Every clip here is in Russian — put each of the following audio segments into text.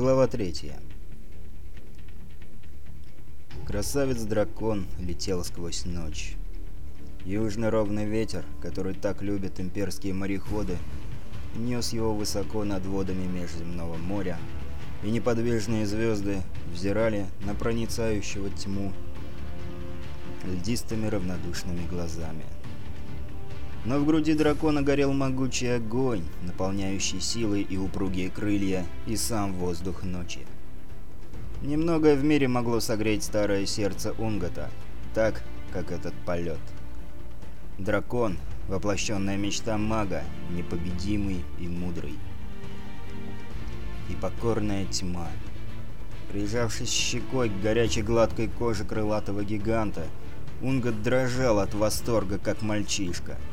Глава 3 Красавец-дракон летел сквозь ночь. Южный ровный ветер, который так любят имперские мореходы, нес его высоко над водами Межземного моря, и неподвижные звезды взирали на проницающего тьму льдистыми равнодушными глазами. Но в груди дракона горел могучий огонь, наполняющий силы и упругие крылья, и сам воздух ночи. Немногое в мире могло согреть старое сердце Унгата, так, как этот полет. Дракон, воплощенная мечта мага, непобедимый и мудрый. И покорная тьма. Прижавшись щекой к горячей гладкой коже крылатого гиганта, Унгат дрожал от восторга, как мальчишка —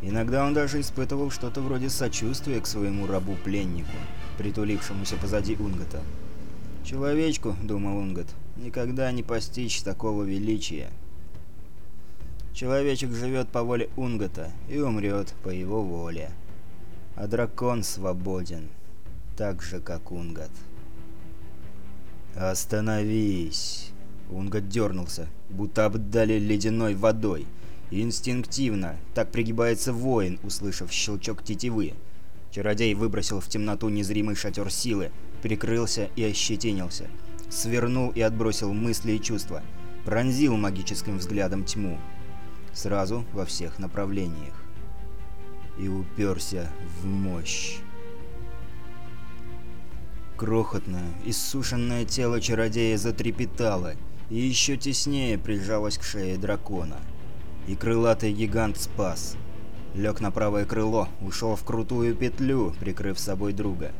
Иногда он даже испытывал что-то вроде сочувствия к своему рабу-пленнику, притулившемуся позади Унгота. «Человечку», — думал Унгот, — «никогда не постичь такого величия». Человечек живет по воле Унгота и умрет по его воле. А дракон свободен, так же, как Унгот. «Остановись!» Унгот дернулся, будто обдали ледяной водой — Инстинктивно, так пригибается воин, услышав щелчок тетивы. Чародей выбросил в темноту незримый шатер силы, прикрылся и ощетинился. Свернул и отбросил мысли и чувства. Пронзил магическим взглядом тьму. Сразу во всех направлениях. И уперся в мощь. Крохотное, иссушенное тело чародея затрепетало и еще теснее прижалось к шее дракона и крылатый гигант спас. Лег на правое крыло, ушел в крутую петлю, прикрыв собой друга.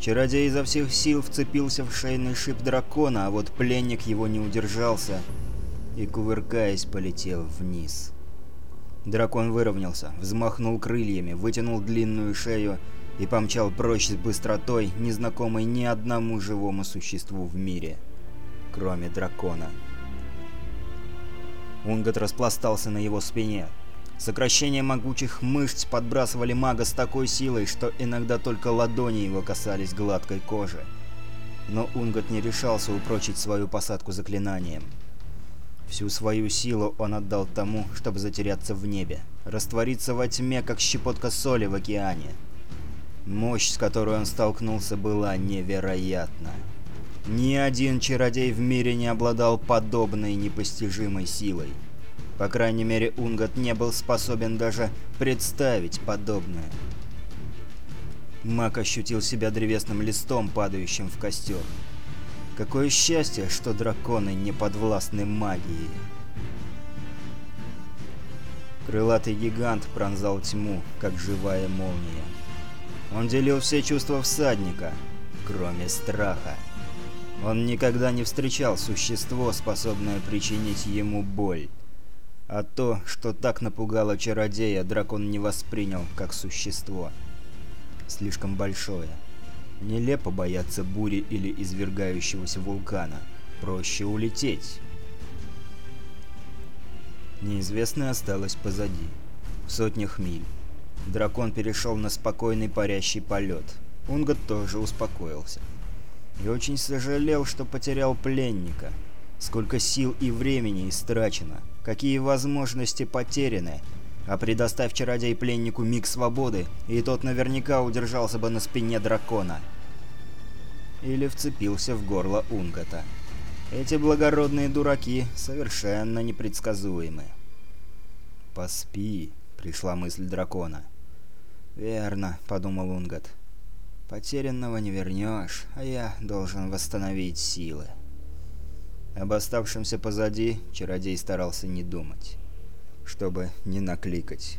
Чародей изо всех сил вцепился в шейный шип дракона, а вот пленник его не удержался и, кувыркаясь, полетел вниз. Дракон выровнялся, взмахнул крыльями, вытянул длинную шею и помчал прочь с быстротой, незнакомой ни одному живому существу в мире, кроме дракона. Унгот распластался на его спине. Сокращение могучих мышц подбрасывали мага с такой силой, что иногда только ладони его касались гладкой кожи. Но Унгот не решался упрочить свою посадку заклинанием. Всю свою силу он отдал тому, чтобы затеряться в небе, раствориться во тьме, как щепотка соли в океане. Мощь, с которой он столкнулся, была невероятна. Ни один чародей в мире не обладал подобной непостижимой силой. По крайней мере, Унгот не был способен даже представить подобное. Мак ощутил себя древесным листом, падающим в костер. Какое счастье, что драконы не подвластны магии. Крылатый гигант пронзал тьму, как живая молния. Он делил все чувства всадника, кроме страха. Он никогда не встречал существо, способное причинить ему боль. А то, что так напугало чародея, дракон не воспринял как существо. Слишком большое. Нелепо бояться бури или извергающегося вулкана. Проще улететь. Неизвестное осталось позади. В сотнях миль. Дракон перешел на спокойный парящий полет. Унгот тоже успокоился и очень сожалел, что потерял пленника. Сколько сил и времени истрачено, какие возможности потеряны, а предоставь чародей пленнику миг свободы, и тот наверняка удержался бы на спине дракона. Или вцепился в горло Унгата. Эти благородные дураки совершенно непредсказуемы. «Поспи», — пришла мысль дракона. «Верно», — подумал Унгат. Потерянного не вернешь, а я должен восстановить силы. Об оставшемся позади чародей старался не думать, чтобы не накликать.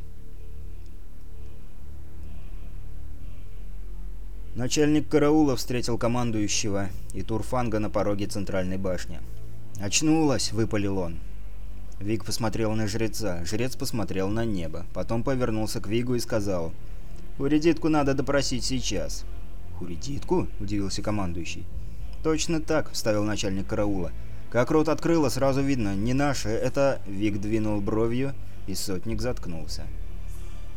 Начальник караула встретил командующего и Турфанга на пороге центральной башни. «Очнулась!» — выпалил он. Вик посмотрел на жреца, жрец посмотрел на небо, потом повернулся к Вигу и сказал, «Уредитку надо допросить сейчас». «Курить удивился командующий. «Точно так», – вставил начальник караула. «Как рот открыла, сразу видно, не наше, это...» Вик двинул бровью, и сотник заткнулся.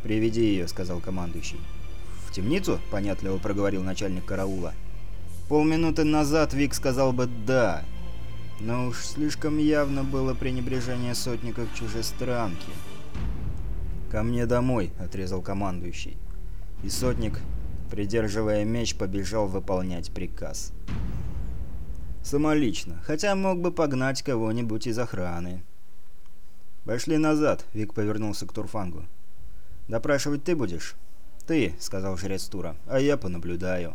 «Приведи ее», — сказал командующий. «В темницу?» — понятливо проговорил начальник караула. Полминуты назад Вик сказал бы «да». Но уж слишком явно было пренебрежение сотника к чужестранке. «Ко мне домой», — отрезал командующий. И сотник придерживая меч, побежал выполнять приказ. Самолично, хотя мог бы погнать кого-нибудь из охраны. «Пошли назад», — Вик повернулся к Турфангу. «Допрашивать ты будешь?» «Ты», — сказал жрец Тура, — «а я понаблюдаю».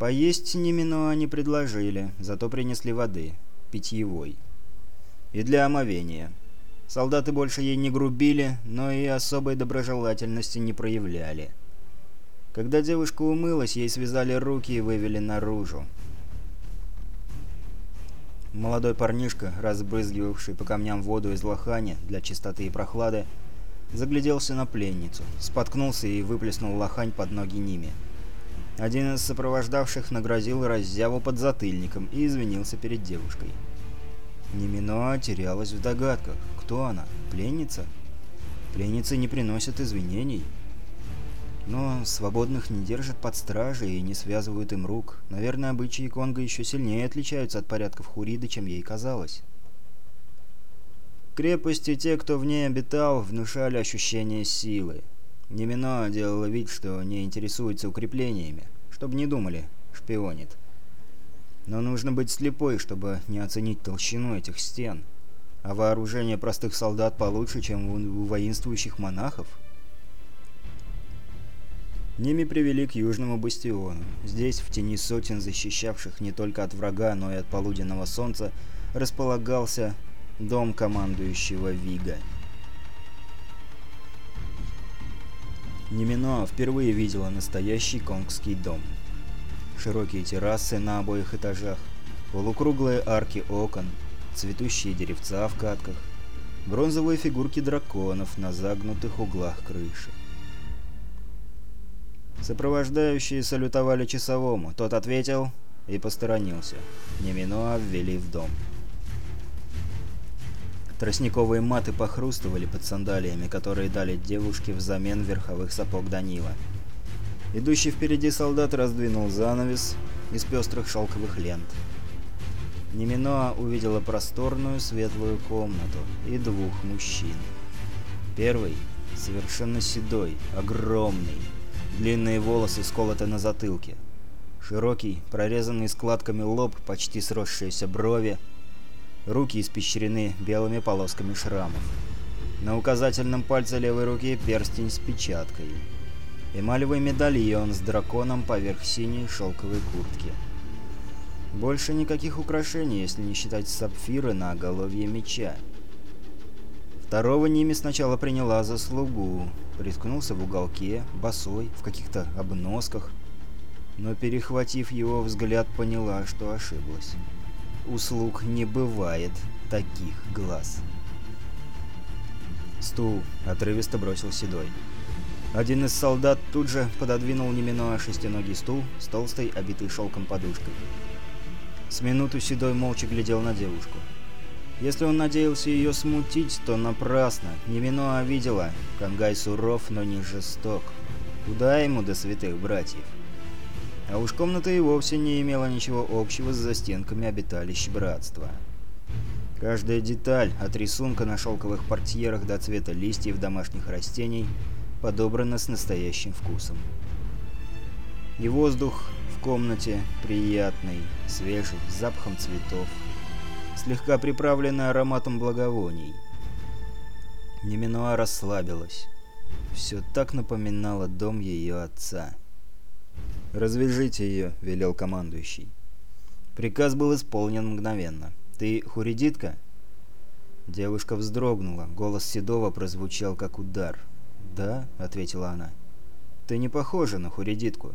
Поесть Неминоа они предложили, зато принесли воды, питьевой. И для омовения. Солдаты больше ей не грубили, но и особой доброжелательности не проявляли. Когда девушка умылась, ей связали руки и вывели наружу. Молодой парнишка, разбрызгивавший по камням воду из лохани для чистоты и прохлады, загляделся на пленницу, споткнулся и выплеснул лохань под ноги Ними. Один из сопровождавших нагрозил раззяву под затыльником и извинился перед девушкой. Немино терялась в догадках. Кто она? Пленница? Пленницы не приносят извинений. Но свободных не держат под стражей и не связывают им рук. Наверное, обычаи Конго еще сильнее отличаются от порядков Хуриды, чем ей казалось. Крепости те, кто в ней обитал, внушали ощущение силы. Немино делала вид, что не интересуется укреплениями, чтобы не думали, шпионит. Но нужно быть слепой, чтобы не оценить толщину этих стен. А вооружение простых солдат получше, чем у воинствующих монахов – Ними привели к южному бастиону. Здесь, в тени сотен защищавших не только от врага, но и от полуденного солнца, располагался дом командующего Вига. Немино впервые видела настоящий конгский дом. Широкие террасы на обоих этажах, полукруглые арки окон, цветущие деревца в катках, бронзовые фигурки драконов на загнутых углах крыши. Сопровождающие салютовали часовому, тот ответил и посторонился. Неминуа ввели в дом. Тростниковые маты похрустывали под сандалиями, которые дали девушке взамен верховых сапог Данила. Идущий впереди солдат раздвинул занавес из пестрых шелковых лент. Неминоа увидела просторную светлую комнату и двух мужчин. Первый, совершенно седой, огромный, длинные волосы сколоты на затылке. Широкий, прорезанный складками лоб, почти сросшиеся брови, руки испещрены белыми полосками шрамов. На указательном пальце левой руки перстень с печаткой. Эмалевый медальон с драконом поверх синей шелковой куртки. Больше никаких украшений, если не считать сапфиры на оголовье меча. Второго Ними сначала приняла за слугу, рискнулся в уголке, босой, в каких-то обносках. Но перехватив его взгляд, поняла, что ошиблась. Услуг не бывает таких глаз. «Стул!» – отрывисто бросил Седой. Один из солдат тут же пододвинул Неминоа шестиногий стул с толстой, обитой шелком подушкой. С минуту Седой молча глядел на девушку. Если он надеялся ее смутить, то напрасно. Неминуа видела. Кангай суров, но не жесток. Куда ему до святых братьев? А уж комната и вовсе не имела ничего общего с застенками обиталищ братства. Каждая деталь, от рисунка на шелковых портьерах до цвета листьев домашних растений, подобрана с настоящим вкусом. И воздух в комнате приятный, свежий, с запахом цветов, слегка приправленная ароматом благовоний. Неминуа расслабилась. Все так напоминало дом ее отца. «Развяжите ее», — велел командующий. Приказ был исполнен мгновенно. «Ты хуридитка?» Девушка вздрогнула, голос Седова прозвучал как удар. «Да», — ответила она. «Ты не похожа на хуридитку.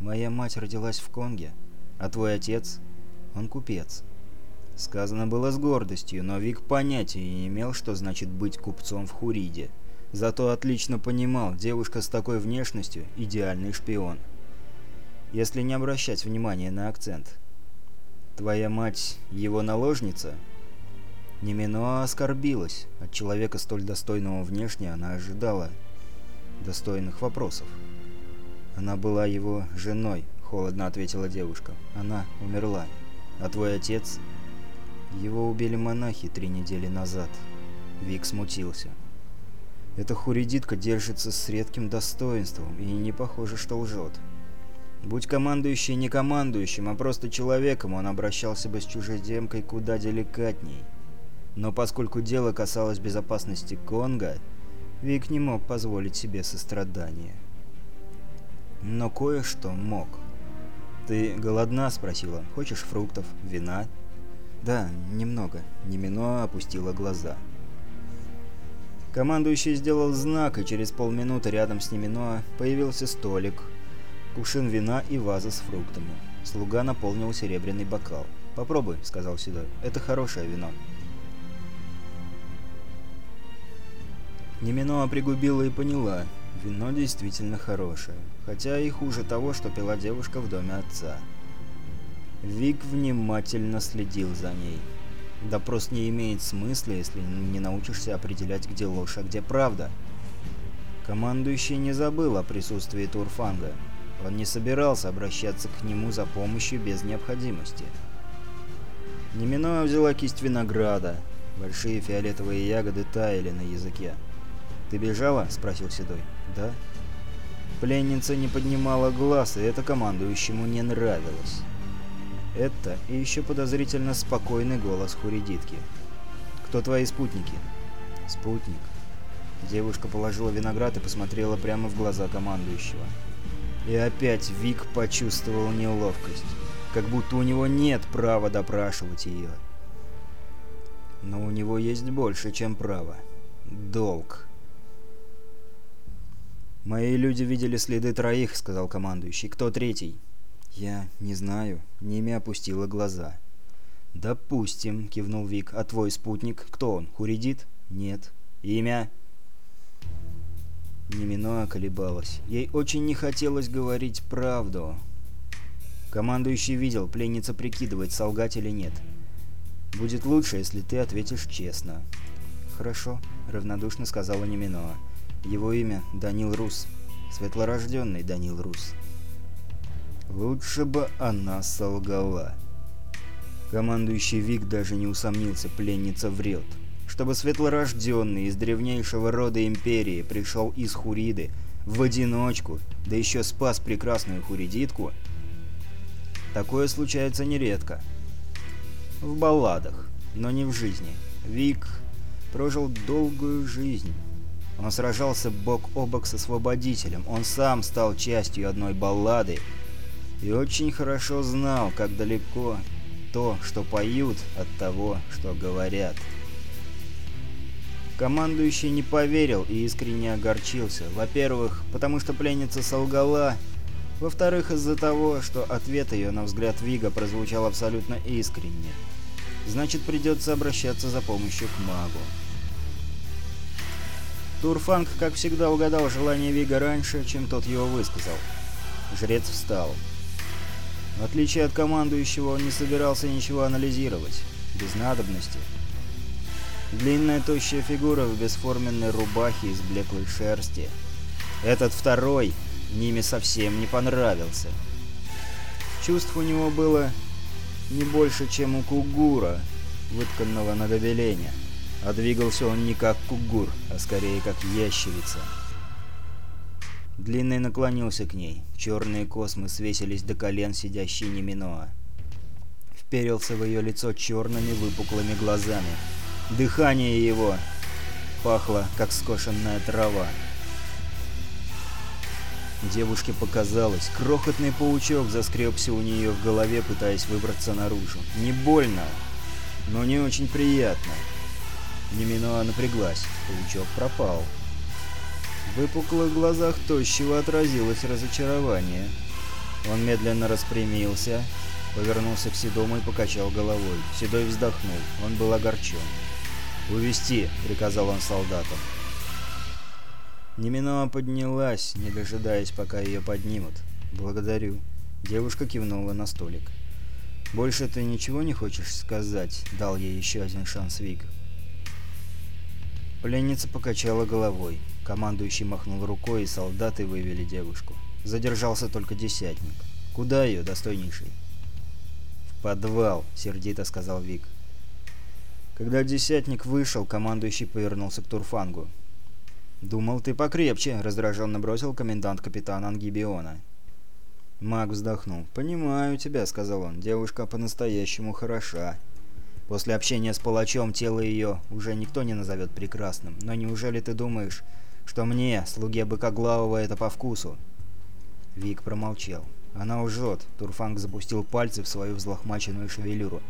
Моя мать родилась в Конге, а твой отец? Он купец. Сказано было с гордостью, но Вик понятия не имел, что значит быть купцом в Хуриде. Зато отлично понимал, девушка с такой внешностью – идеальный шпион. Если не обращать внимания на акцент. «Твоя мать – его наложница?» Немино оскорбилась. От человека столь достойного внешне она ожидала достойных вопросов. «Она была его женой», – холодно ответила девушка. «Она умерла. А твой отец его убили монахи три недели назад. Вик смутился. Эта хуридитка держится с редким достоинством и не похоже, что лжет. Будь командующий не командующим, а просто человеком, он обращался бы с чужеземкой куда деликатней. Но поскольку дело касалось безопасности Конга, Вик не мог позволить себе сострадание. Но кое-что мог. «Ты голодна?» – спросила. «Хочешь фруктов, вина?» Да, немного. Немино опустила глаза. Командующий сделал знак, и через полминуты рядом с Немино появился столик, кувшин вина и ваза с фруктами. Слуга наполнил серебряный бокал. «Попробуй», — сказал Сидор, — «это хорошее вино». Немино пригубила и поняла, вино действительно хорошее, хотя и хуже того, что пила девушка в доме отца. Вик внимательно следил за ней. Допрос не имеет смысла, если не научишься определять, где ложь, а где правда. Командующий не забыл о присутствии Турфанга. Он не собирался обращаться к нему за помощью без необходимости. Неминоя взяла кисть винограда. Большие фиолетовые ягоды таяли на языке. «Ты бежала?» – спросил Седой. «Да». Пленница не поднимала глаз, и это командующему не нравилось. Это и еще подозрительно спокойный голос Хуридитки. «Кто твои спутники?» «Спутник». Девушка положила виноград и посмотрела прямо в глаза командующего. И опять Вик почувствовал неловкость, как будто у него нет права допрашивать ее. Но у него есть больше, чем право. Долг. «Мои люди видели следы троих», — сказал командующий. «Кто третий?» «Я не знаю». Неми опустила глаза. «Допустим», — кивнул Вик. «А твой спутник? Кто он? Хуридит?» «Нет». «Имя?» Неминоа колебалась. Ей очень не хотелось говорить правду. Командующий видел, пленница прикидывает, солгать или нет. «Будет лучше, если ты ответишь честно». «Хорошо», — равнодушно сказала Неминоа. «Его имя Данил Рус. Светлорожденный Данил Рус». Лучше бы она солгала. Командующий Вик даже не усомнился, пленница врет. Чтобы светлорожденный из древнейшего рода Империи пришел из Хуриды в одиночку, да еще спас прекрасную хуридитку, такое случается нередко. В балладах, но не в жизни. Вик прожил долгую жизнь. Он сражался бок о бок с освободителем, он сам стал частью одной баллады, и очень хорошо знал, как далеко то, что поют, от того, что говорят. Командующий не поверил и искренне огорчился. Во-первых, потому что пленница солгала. Во-вторых, из-за того, что ответ ее, на взгляд Вига, прозвучал абсолютно искренне. Значит, придется обращаться за помощью к магу. Турфанг, как всегда, угадал желание Вига раньше, чем тот его высказал. Жрец встал. В отличие от командующего, он не собирался ничего анализировать. Без надобности. Длинная тощая фигура в бесформенной рубахе из блеклой шерсти. Этот второй ними совсем не понравился. Чувств у него было не больше, чем у кугура, вытканного на гобелене. А двигался он не как кугур, а скорее как ящерица. Длинный наклонился к ней. Черные космы свесились до колен сидящей Неминоа. Вперился в ее лицо черными выпуклыми глазами. Дыхание его пахло, как скошенная трава. Девушке показалось, крохотный паучок заскребся у нее в голове, пытаясь выбраться наружу. Не больно, но не очень приятно. Неминоа напряглась, паучок пропал. В выпуклых глазах тощего отразилось разочарование. Он медленно распрямился, повернулся к Седому и покачал головой. Седой вздохнул, он был огорчен. «Увести!» — приказал он солдатам. Неминова поднялась, не дожидаясь, пока ее поднимут. «Благодарю». Девушка кивнула на столик. «Больше ты ничего не хочешь сказать?» — дал ей еще один шанс Вик. Пленница покачала головой. Командующий махнул рукой, и солдаты вывели девушку. Задержался только десятник. «Куда ее, достойнейший?» «В подвал», — сердито сказал Вик. Когда десятник вышел, командующий повернулся к Турфангу. «Думал, ты покрепче», — раздраженно бросил комендант капитана Ангибиона. Маг вздохнул. «Понимаю тебя», — сказал он. «Девушка по-настоящему хороша». После общения с палачом тело ее уже никто не назовет прекрасным. Но неужели ты думаешь, что мне, слуге Быкоглавого, это по вкусу». Вик промолчал. «Она лжет!» Турфанг запустил пальцы в свою взлохмаченную шевелюру.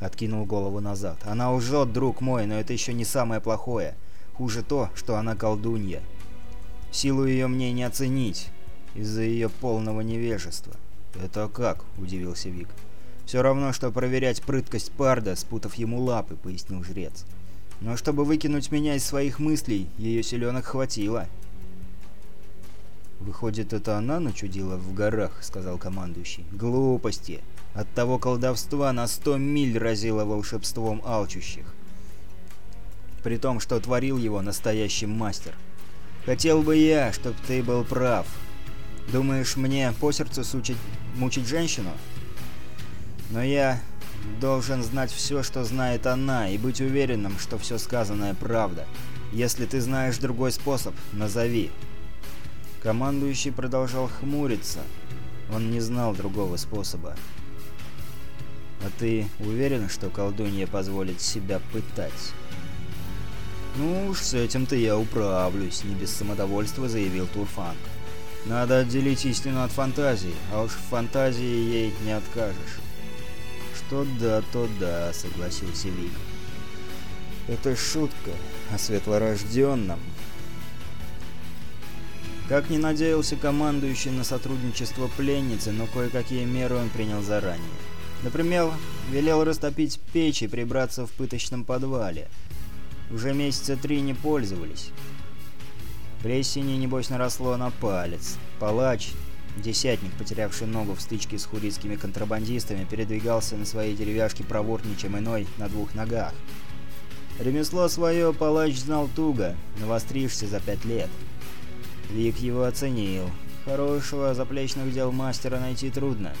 Откинул голову назад. «Она лжет, друг мой, но это еще не самое плохое. Хуже то, что она колдунья. Силу ее мне не оценить из-за ее полного невежества». «Это как?» – удивился Вик. «Все равно, что проверять прыткость Парда, спутав ему лапы», – пояснил жрец. «Жрец». Но чтобы выкинуть меня из своих мыслей, ее селенок хватило. «Выходит, это она начудила в горах», — сказал командующий. «Глупости! От того колдовства на сто миль разило волшебством алчущих. При том, что творил его настоящий мастер. Хотел бы я, чтоб ты был прав. Думаешь, мне по сердцу сучить, мучить женщину? Но я должен знать все, что знает она, и быть уверенным, что все сказанное правда. Если ты знаешь другой способ, назови». Командующий продолжал хмуриться. Он не знал другого способа. «А ты уверен, что колдунья позволит себя пытать?» «Ну уж, с этим-то я управлюсь», — не без самодовольства заявил Турфан. «Надо отделить истину от фантазии, а уж в фантазии ей не откажешь». «То да, то да», — согласился Вик. «Это шутка о светлорожденном». Как не надеялся командующий на сотрудничество пленницы, но кое-какие меры он принял заранее. Например, велел растопить печь и прибраться в пыточном подвале. Уже месяца три не пользовались. Плесени, небось, наросло на палец. Палач Десятник, потерявший ногу в стычке с хурийскими контрабандистами, передвигался на своей деревяшке проворнее, чем иной, на двух ногах. Ремесло свое палач знал туго, навострившись за пять лет. Вик его оценил. Хорошего заплечных дел мастера найти трудно.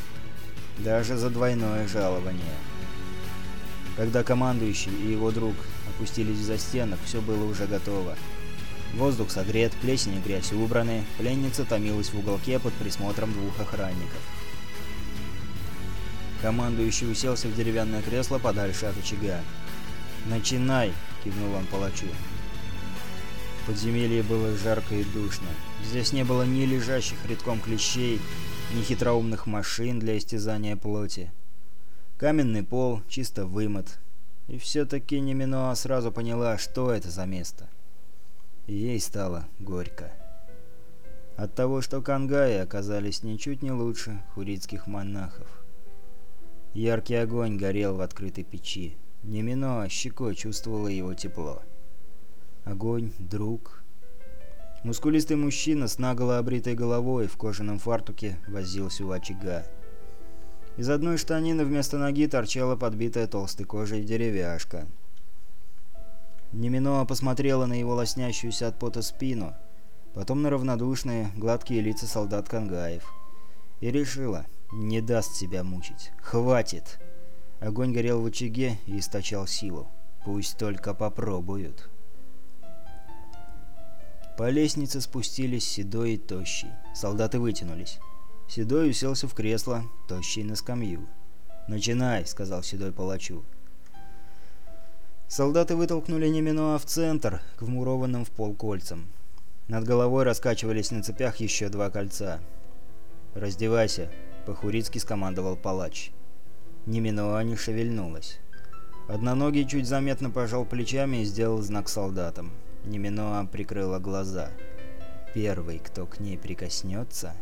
Даже за двойное жалование. Когда командующий и его друг опустились за стенок, все было уже готово. Воздух согрет, плесень и грязь убраны, пленница томилась в уголке под присмотром двух охранников. Командующий уселся в деревянное кресло подальше от очага. «Начинай!» — кивнул он палачу. подземелье было жарко и душно. Здесь не было ни лежащих редком клещей, ни хитроумных машин для истязания плоти. Каменный пол чисто вымыт. И все-таки Неминоа сразу поняла, что это за место. — Ей стало горько. От того, что кангаи оказались ничуть не лучше хурицких монахов. Яркий огонь горел в открытой печи. Немино щекой чувствовало его тепло. Огонь, друг. Мускулистый мужчина с наголо обритой головой в кожаном фартуке возился у очага. Из одной штанины вместо ноги торчала подбитая толстой кожей деревяшка — Неминоа посмотрела на его лоснящуюся от пота спину, потом на равнодушные, гладкие лица солдат Кангаев. И решила, не даст себя мучить. Хватит! Огонь горел в очаге и источал силу. Пусть только попробуют. По лестнице спустились Седой и Тощий. Солдаты вытянулись. Седой уселся в кресло, Тощий на скамью. «Начинай», — сказал Седой палачу. Солдаты вытолкнули Неминуа в центр, к вмурованным в пол кольцам. Над головой раскачивались на цепях еще два кольца. «Раздевайся», — по-хурицки скомандовал палач. Неминуа не шевельнулась. Одноногий чуть заметно пожал плечами и сделал знак солдатам. Неминуа прикрыла глаза. «Первый, кто к ней прикоснется...»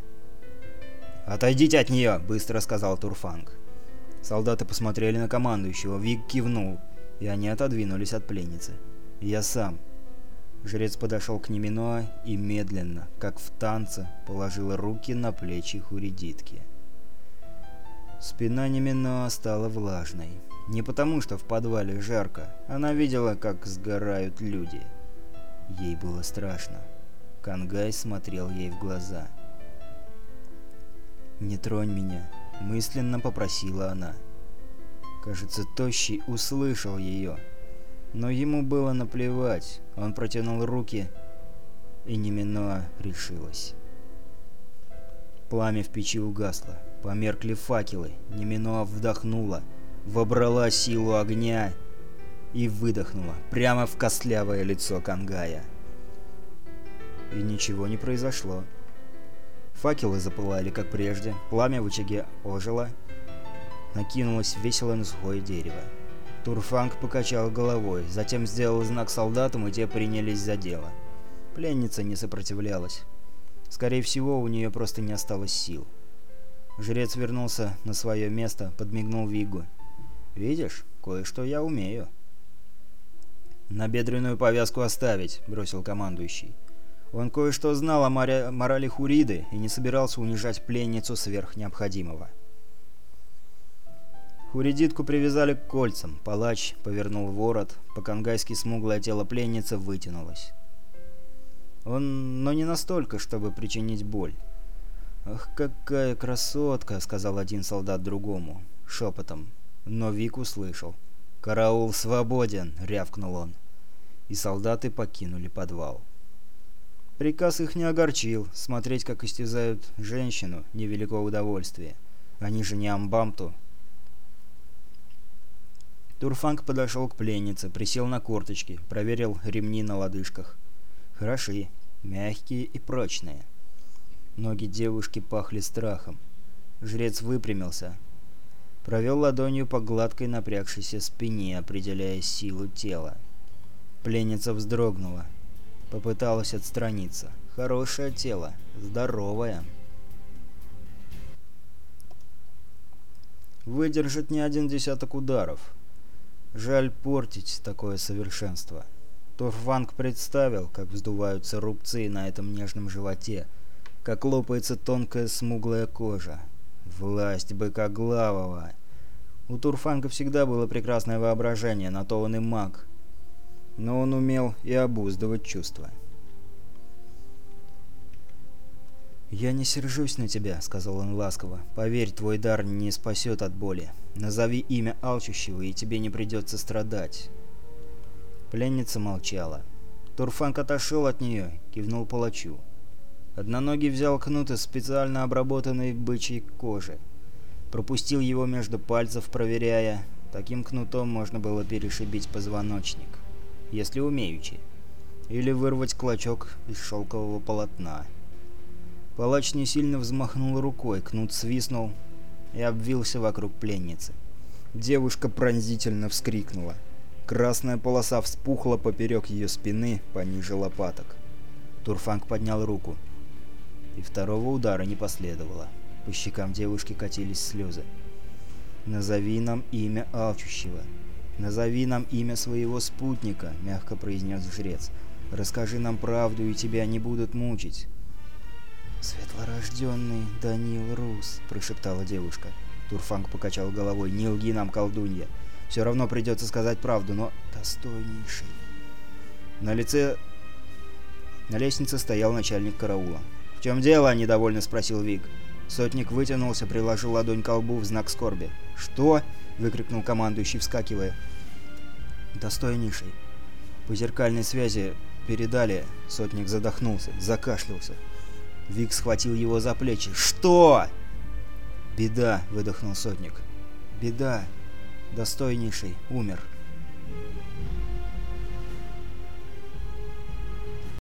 «Отойдите от нее!» — быстро сказал Турфанг. Солдаты посмотрели на командующего. Вик кивнул и они отодвинулись от пленницы. «Я сам». Жрец подошел к Неминоа и медленно, как в танце, положил руки на плечи хуридитки. Спина Неминоа стала влажной. Не потому, что в подвале жарко, она видела, как сгорают люди. Ей было страшно. Кангай смотрел ей в глаза. «Не тронь меня», — мысленно попросила она. Кажется, Тощий услышал ее. Но ему было наплевать. Он протянул руки, и Неминоа решилась. Пламя в печи угасло. Померкли факелы. Неминоа вдохнула, вобрала силу огня и выдохнула прямо в костлявое лицо Кангая. И ничего не произошло. Факелы запылали, как прежде, пламя в очаге ожило, накинулось весело на сухое дерево. Турфанг покачал головой, затем сделал знак солдатам, и те принялись за дело. Пленница не сопротивлялась. Скорее всего, у нее просто не осталось сил. Жрец вернулся на свое место, подмигнул Вигу. «Видишь, кое-что я умею». На бедренную повязку оставить», — бросил командующий. Он кое-что знал о морали Хуриды и не собирался унижать пленницу сверх необходимого. Хуридитку привязали к кольцам. Палач повернул ворот. По-конгайски смуглое тело пленницы вытянулось. Он... но не настолько, чтобы причинить боль. «Ах, какая красотка!» — сказал один солдат другому. Шепотом. Но Вик услышал. «Караул свободен!» — рявкнул он. И солдаты покинули подвал. Приказ их не огорчил. Смотреть, как истязают женщину, невелико удовольствие. Они же не амбамту, Турфанг подошел к пленнице, присел на корточки, проверил ремни на лодыжках. Хороши, мягкие и прочные. Ноги девушки пахли страхом. Жрец выпрямился. Провел ладонью по гладкой напрягшейся спине, определяя силу тела. Пленница вздрогнула. Попыталась отстраниться. Хорошее тело, здоровое. Выдержит не один десяток ударов. Жаль портить такое совершенство. Торфванг представил, как вздуваются рубцы на этом нежном животе, как лопается тонкая смуглая кожа. Власть быкоглавого! У Турфанга всегда было прекрасное воображение, на то он и маг. Но он умел и обуздывать чувства. «Я не сержусь на тебя», — сказал он ласково. «Поверь, твой дар не спасет от боли. Назови имя алчущего, и тебе не придется страдать». Пленница молчала. Турфанг отошел от нее, кивнул палачу. Одноногий взял кнут из специально обработанной бычьей кожи. Пропустил его между пальцев, проверяя. Таким кнутом можно было перешибить позвоночник. Если умеючи. Или вырвать клочок из шелкового полотна. Палач не сильно взмахнул рукой, кнут свистнул и обвился вокруг пленницы. Девушка пронзительно вскрикнула. Красная полоса вспухла поперек ее спины, пониже лопаток. Турфанг поднял руку. И второго удара не последовало. По щекам девушки катились слезы. «Назови нам имя алчущего. Назови нам имя своего спутника», — мягко произнес жрец. «Расскажи нам правду, и тебя не будут мучить». «Светлорожденный Данил Рус», — прошептала девушка. Турфанг покачал головой. «Не лги нам, колдунья. Все равно придется сказать правду, но достойнейший». На лице... На лестнице стоял начальник караула. «В чем дело?» — недовольно спросил Вик. Сотник вытянулся, приложил ладонь к колбу в знак скорби. «Что?» — выкрикнул командующий, вскакивая. «Достойнейший. По зеркальной связи передали...» Сотник задохнулся, закашлялся. Вик схватил его за плечи. «Что?» «Беда», — выдохнул сотник. «Беда. Достойнейший умер».